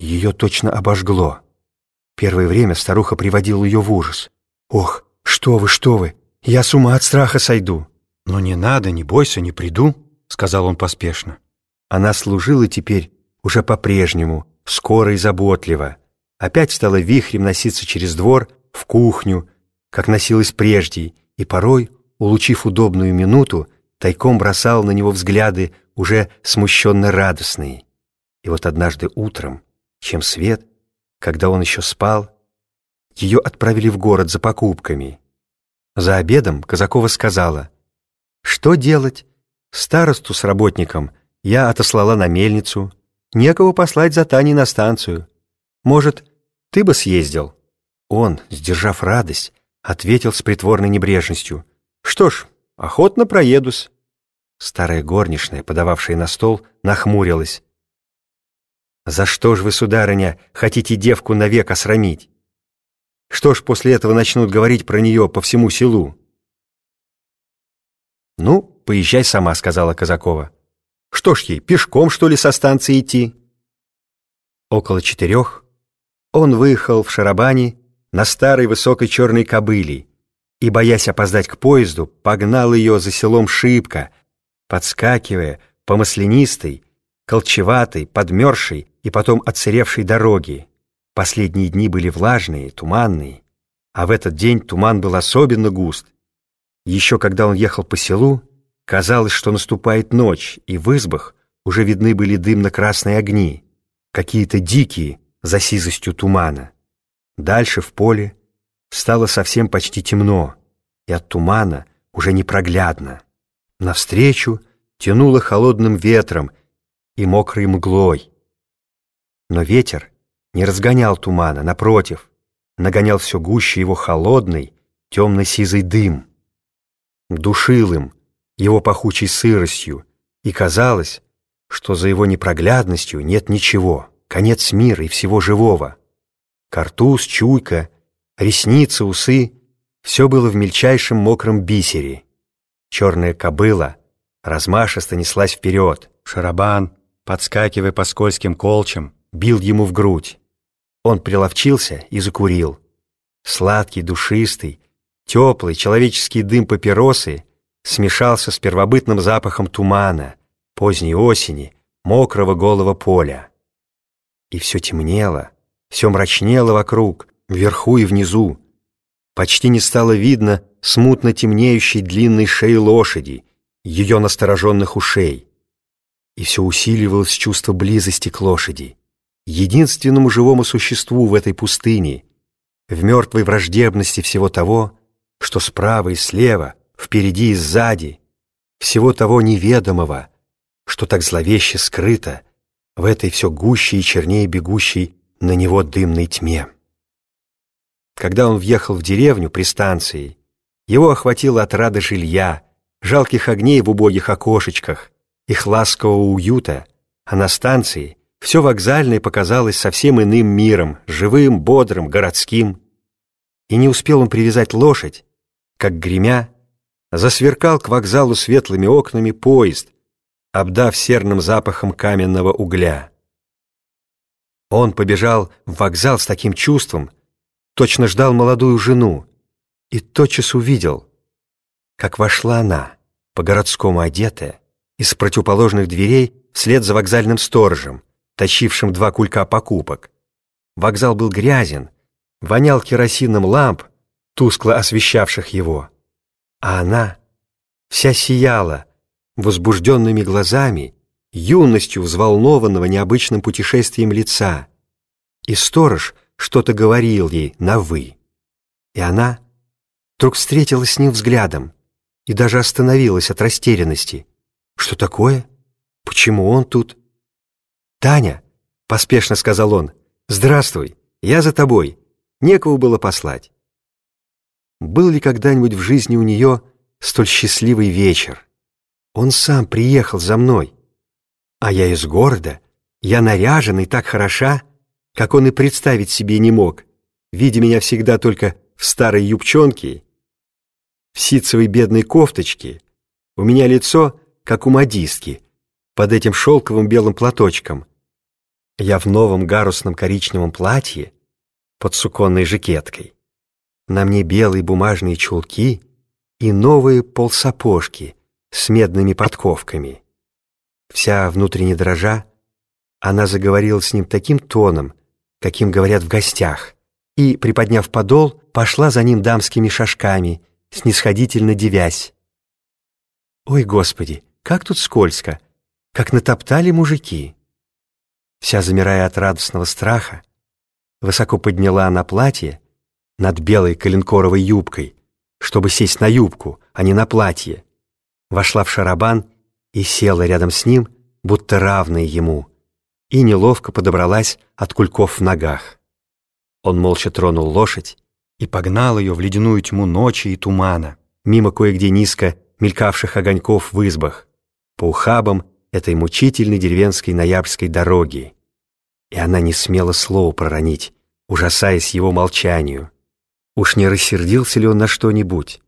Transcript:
Ее точно обожгло. Первое время старуха приводила ее в ужас. «Ох, что вы, что вы! Я с ума от страха сойду!» «Но не надо, не бойся, не приду», — сказал он поспешно. Она служила теперь уже по-прежнему, скоро и заботливо. Опять стала вихрем носиться через двор, в кухню, как носилась прежде, и порой, улучив удобную минуту, тайком бросал на него взгляды, уже смущенно радостные. И вот однажды утром, чем свет, когда он еще спал, ее отправили в город за покупками. За обедом Казакова сказала, «Что делать? Старосту с работником я отослала на мельницу, некого послать за Таней на станцию. Может, ты бы съездил?» Он, сдержав радость, ответил с притворной небрежностью, «Что ж, охотно проедусь». Старая горничная, подававшая на стол, нахмурилась. «За что ж вы, сударыня, хотите девку навек осрамить? Что ж после этого начнут говорить про нее по всему селу?» «Ну, поезжай сама», — сказала Казакова. «Что ж ей, пешком, что ли, со станции идти?» Около четырех он выехал в Шарабане на старой высокой черной кобыле и, боясь опоздать к поезду, погнал ее за селом шибко, подскакивая по маслянистой, колчеватой, подмерзшей и потом отсыревшей дороге. Последние дни были влажные, туманные, а в этот день туман был особенно густ. Еще когда он ехал по селу, казалось, что наступает ночь, и в избах уже видны были дымно-красные огни, какие-то дикие, за сизостью тумана. Дальше в поле стало совсем почти темно, и от тумана уже непроглядно. Навстречу тянуло холодным ветром и мокрой мглой. Но ветер не разгонял тумана, напротив, нагонял все гуще его холодный, темно-сизый дым. Душил им его пахучей сыростью, и казалось, что за его непроглядностью нет ничего, конец мира и всего живого. Картуз, чуйка, ресницы, усы — все было в мельчайшем мокром бисере — Черная кобыла размашисто неслась вперед. Шарабан, подскакивая по скользким колчам, бил ему в грудь. Он приловчился и закурил. Сладкий, душистый, теплый человеческий дым папиросы смешался с первобытным запахом тумана, поздней осени, мокрого голого поля. И все темнело, все мрачнело вокруг, вверху и внизу. Почти не стало видно смутно темнеющей длинной шеи лошади, ее настороженных ушей. И все усиливалось чувство близости к лошади, единственному живому существу в этой пустыне, в мертвой враждебности всего того, что справа и слева, впереди и сзади, всего того неведомого, что так зловеще скрыто в этой все гуще и чернее бегущей на него дымной тьме. Когда он въехал в деревню при станции, его охватила отрада жилья, жалких огней в убогих окошечках, их ласкового уюта, а на станции все вокзальное показалось совсем иным миром, живым, бодрым, городским. И не успел он привязать лошадь, как гремя, засверкал к вокзалу светлыми окнами поезд, обдав серным запахом каменного угля. Он побежал в вокзал с таким чувством, точно ждал молодую жену, и тотчас увидел, как вошла она, по-городскому одетая, из противоположных дверей вслед за вокзальным сторожем, тащившим два кулька покупок. Вокзал был грязен, вонял керосином ламп, тускло освещавших его. А она вся сияла, возбужденными глазами, юностью взволнованного необычным путешествием лица. И сторож что-то говорил ей на «вы». И она вдруг встретилась с ним взглядом и даже остановилась от растерянности. «Что такое? Почему он тут?» «Таня», — поспешно сказал он, — «здравствуй, я за тобой, некого было послать». Был ли когда-нибудь в жизни у нее столь счастливый вечер? Он сам приехал за мной. А я из города, я наряжена и так хороша, как он и представить себе не мог, видя меня всегда только в старой юбчонке в ситцевой бедной кофточке, у меня лицо, как у модистки, под этим шелковым белым платочком. Я в новом гарусном коричневом платье под суконной жакеткой. На мне белые бумажные чулки и новые полсапожки с медными подковками. Вся внутренне дрожа, она заговорила с ним таким тоном, каким говорят в гостях, и, приподняв подол, пошла за ним дамскими шажками, снисходительно девясь. «Ой, Господи, как тут скользко! Как натоптали мужики!» Вся замирая от радостного страха, высоко подняла она платье над белой коленкоровой юбкой, чтобы сесть на юбку, а не на платье, вошла в шарабан и села рядом с ним, будто равная ему, и неловко подобралась от кульков в ногах. Он молча тронул лошадь и погнал ее в ледяную тьму ночи и тумана, мимо кое-где низко мелькавших огоньков в избах, по ухабам этой мучительной деревенской ноябрьской дороги. И она не смела слова проронить, ужасаясь его молчанию. Уж не рассердился ли он на что-нибудь?